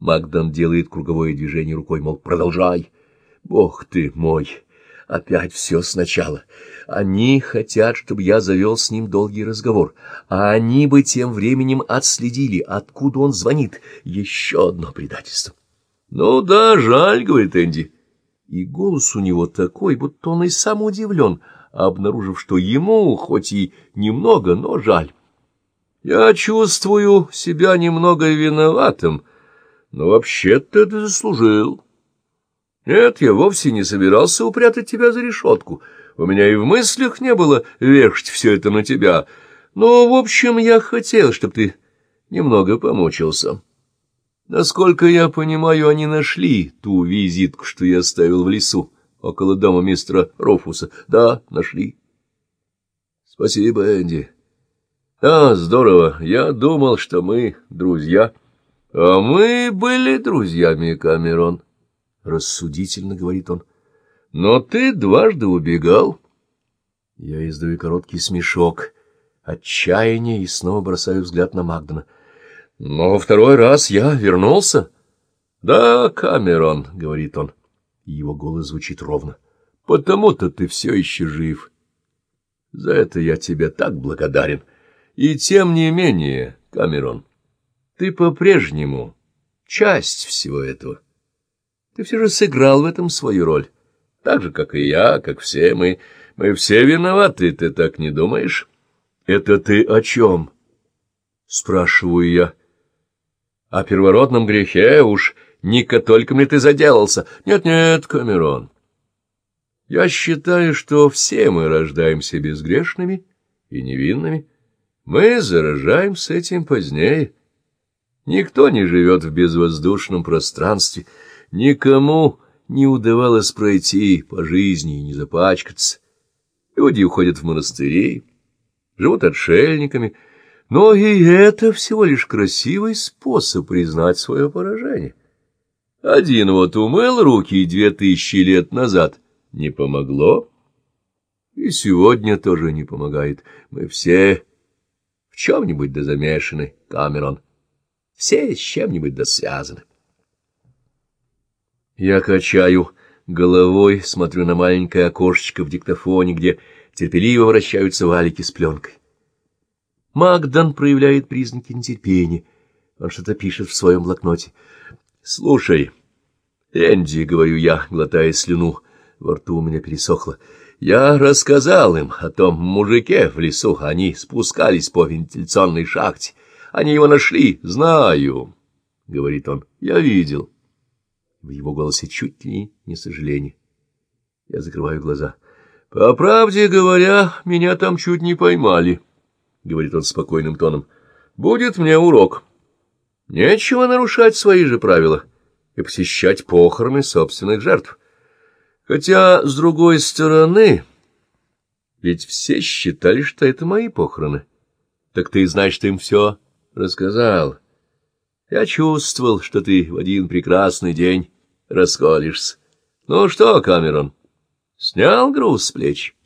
Магдан делает круговое движение рукой, мол, продолжай. Бог ты мой! Опять все сначала. Они хотят, чтобы я завел с ним долгий разговор, а они бы тем временем отследили, откуда он звонит. Еще одно предательство. — Ну да, жаль, — говорит Энди. И голос у него такой, будто он и сам удивлен, обнаружив, что ему, хоть и немного, но жаль. Я чувствую себя немного виноватым, но вообще-то ты заслужил. Нет, я вовсе не собирался упрятать тебя за решетку. У меня и в мыслях не было вешать все это на тебя. Но, в общем, я хотел, чтобы ты немного помучился. Насколько я понимаю, они нашли ту визитку, что я оставил в лесу, около дома мистера Рофуса. Да, нашли. Спасибо, Энди. Да, здорово. Я думал, что мы друзья. А мы были друзьями, Камерон. Рассудительно, говорит он. Но ты дважды убегал. Я издаю короткий смешок, отчаяние и снова бросаю взгляд на Магдана. Но второй раз я вернулся. — Да, Камерон, — говорит он, его голос звучит ровно, — потому-то ты все еще жив. За это я тебе так благодарен. И тем не менее, Камерон, ты по-прежнему часть всего этого. Ты все же сыграл в этом свою роль, так же, как и я, как все мы. Мы все виноваты, ты так не думаешь? — Это ты о чем? — спрашиваю я. — о первородном грехе уж не католиком ли ты заделался? Нет-нет, Камерон. Я считаю, что все мы рождаемся безгрешными и невинными. Мы заражаемся этим позднее. Никто не живет в безвоздушном пространстве. Никому не удавалось пройти по жизни и не запачкаться. Люди уходят в монастыри, живут отшельниками — но и это всего лишь красивый способ признать свое поражение. Один вот умыл руки две тысячи лет назад. Не помогло. И сегодня тоже не помогает. Мы все в чем-нибудь да замешаны, Камерон. Все с чем-нибудь да связаны. Я качаю головой, смотрю на маленькое окошечко в диктофоне, где терпеливо вращаются валики с пленкой. Магдан проявляет признаки нетерпения. Он что-то пишет в своем блокноте. — Слушай, Энди, — говорю я, глотая слюну, во рту у меня пересохло, — я рассказал им о том мужике в лесу. Они спускались по вентиляционной шахте. Они его нашли. Знаю, — говорит он, — я видел. В его голосе чуть ли не сожаление. Я закрываю глаза. — По правде говоря, меня там чуть не поймали. —— говорит он спокойным тоном, — будет мне урок. Нечего нарушать свои же правила и посещать похороны собственных жертв. Хотя, с другой стороны, ведь все считали, что это мои похороны. Так ты, значит, им все рассказал. Я чувствовал, что ты в один прекрасный день расколешься. Ну что, Камерон, снял груз с плеч?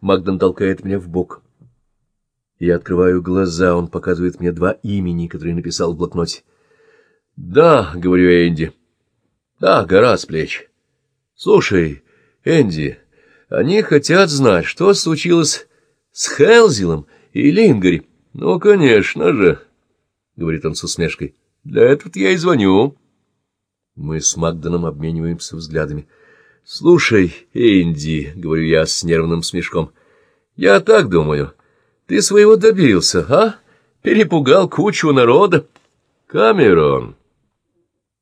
Магдан толкает меня в бок. Я открываю глаза, он показывает мне два имени, которые написал в блокноте. «Да», — говорю я Энди. «Да, гора с плеч. Слушай, Энди, они хотят знать, что случилось с Хелзилом и Лингари. Ну, конечно же», — говорит он с усмешкой. «Для этого я и звоню». Мы с Магданом обмениваемся взглядами. — Слушай, Энди, — говорю я с нервным смешком, — я так думаю, ты своего добился, а? Перепугал кучу народа. Камерон,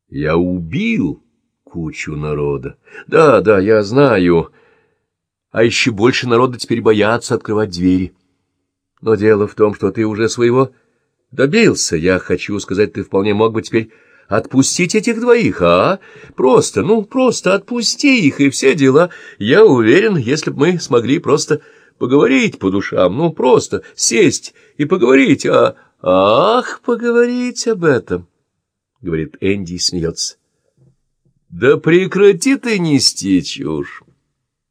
я убил кучу народа. Да, да, я знаю. А еще больше народа теперь боятся открывать двери. Но дело в том, что ты уже своего добился. Я хочу сказать, ты вполне мог бы теперь Отпустить этих двоих, а? Просто, ну, просто отпусти их, и все дела. Я уверен, если бы мы смогли просто поговорить по душам, ну, просто сесть и поговорить, а... Ах, поговорить об этом, — говорит Энди и смеется. Да прекрати ты нести чушь.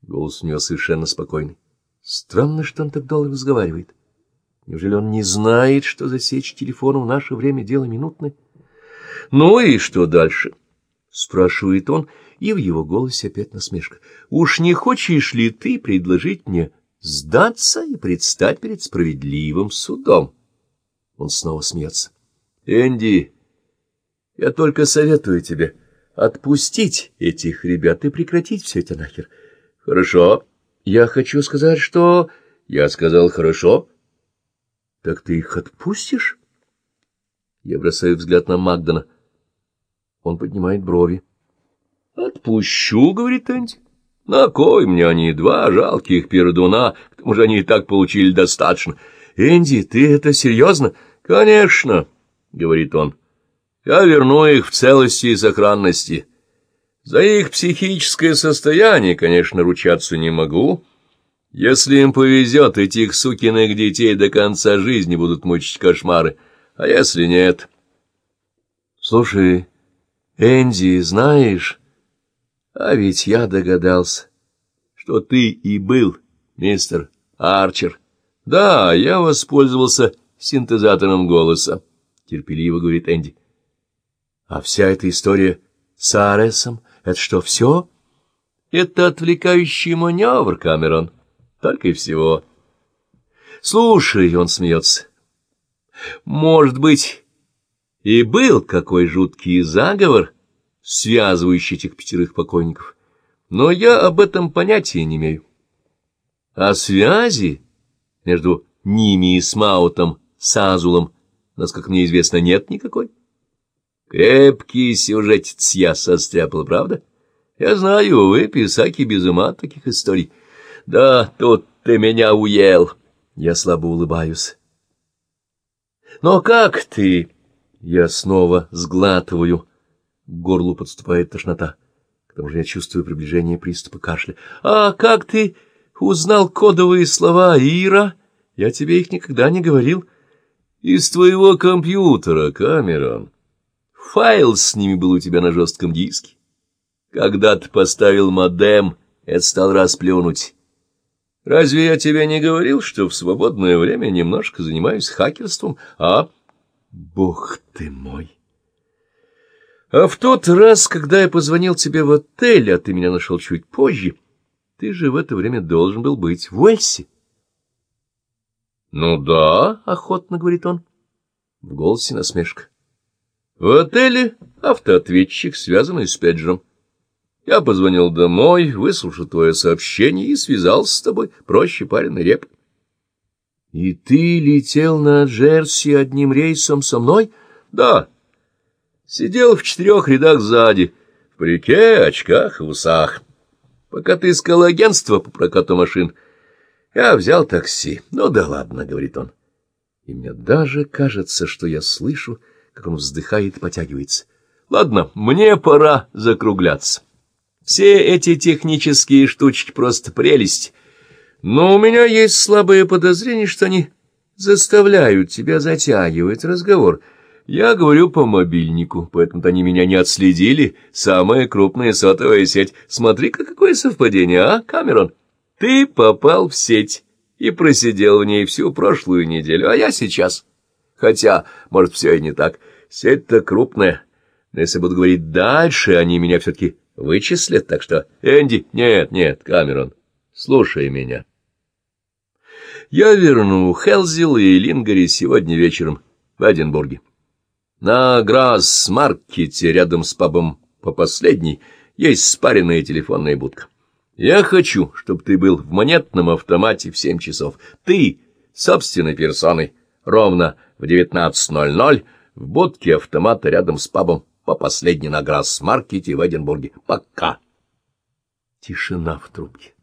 Голос у него совершенно спокойный. Странно, что он так долго разговаривает. Неужели он не знает, что засечь телефон в наше время дело минутное? Ну и что дальше? — спрашивает он, и в его голосе опять насмешка. — Уж не хочешь ли ты предложить мне сдаться и предстать перед справедливым судом? Он снова смеется. — Энди, я только советую тебе отпустить этих ребят и прекратить все это нахер. — Хорошо. Я хочу сказать, что... Я сказал «хорошо». Так ты их отпустишь? Я бросаю взгляд на Магдана. Он поднимает брови. «Отпущу», — говорит Энди. «На кой мне они два жалких пердуна? К тому же они и так получили достаточно». «Энди, ты это серьезно?» «Конечно», — говорит он. «Я верну их в целости и сохранности. За их психическое состояние, конечно, ручаться не могу». Если им повезет, этих сукиных детей до конца жизни будут мучить кошмары, а если нет... Слушай, Энди, знаешь, а ведь я догадался, что ты и был мистер Арчер. Да, я воспользовался синтезатором голоса, терпеливо говорит Энди. А вся эта история с Аресом, это что, все? Это отвлекающий маневр, Камерон. Только и всего. Слушай, он смеется. Может быть, и был какой жуткий заговор, связывающий этих пятерых покойников, но я об этом понятия не имею. А связи между ними и Смаутом, Сазулом, насколько мне известно, нет никакой. Крепкий сюжетец я состряпал, правда? Я знаю, вы, писаки, без ума таких историй. Да, тут ты меня уел. Я слабо улыбаюсь. Но как ты? Я снова сглатываю. К горлу подступает тошнота. К тому же я чувствую приближение приступа кашля. А как ты узнал кодовые слова, Ира? Я тебе их никогда не говорил. Из твоего компьютера, Камерон. Файл с ними был у тебя на жестком диске. Когда ты поставил модем, это стал расплюнуть. Разве я тебе не говорил, что в свободное время немножко занимаюсь хакерством, а? Бог ты мой! А в тот раз, когда я позвонил тебе в отель, а ты меня нашел чуть позже, ты же в это время должен был быть в Уэльсе. — Ну да, — охотно говорит он. В голосе насмешка. — В отеле автоответчик, связанный с Педжером. Я позвонил домой, выслушал твое сообщение и связался с тобой. Проще пареной реп. — И ты летел на Джерси одним рейсом со мной? — Да. Сидел в четырех рядах сзади, в парике, очках и усах. Пока ты искал агентство по прокату машин, я взял такси. Ну да ладно, — говорит он. И мне даже кажется, что я слышу, как он вздыхает и потягивается. Ладно, мне пора закругляться. Все эти технические штучки просто прелесть. Но у меня есть слабое подозрение, что они заставляют тебя затягивать разговор. Я говорю по мобильнику, поэтому-то они меня не отследили. Самая крупная сотовая сеть. Смотри-ка, какое совпадение, а, Камерон? Ты попал в сеть и просидел в ней всю прошлую неделю, а я сейчас. Хотя, может, все и не так. Сеть-то крупная. Но если буду говорить дальше, они меня все-таки вычислят, так что... Энди, нет, нет, Камерон, слушай меня. Я верну Хелзил и Лингари сегодня вечером в Эдинбурге. На Грасс-маркете рядом с пабом по последней есть спаренная телефонная будка. Я хочу, чтобы ты был в монетном автомате в семь часов. Ты, собственной персоной, ровно в 19.00 в будке автомата рядом с пабом по последней на Грасс-маркете в Эдинбурге. Пока. Тишина в трубке.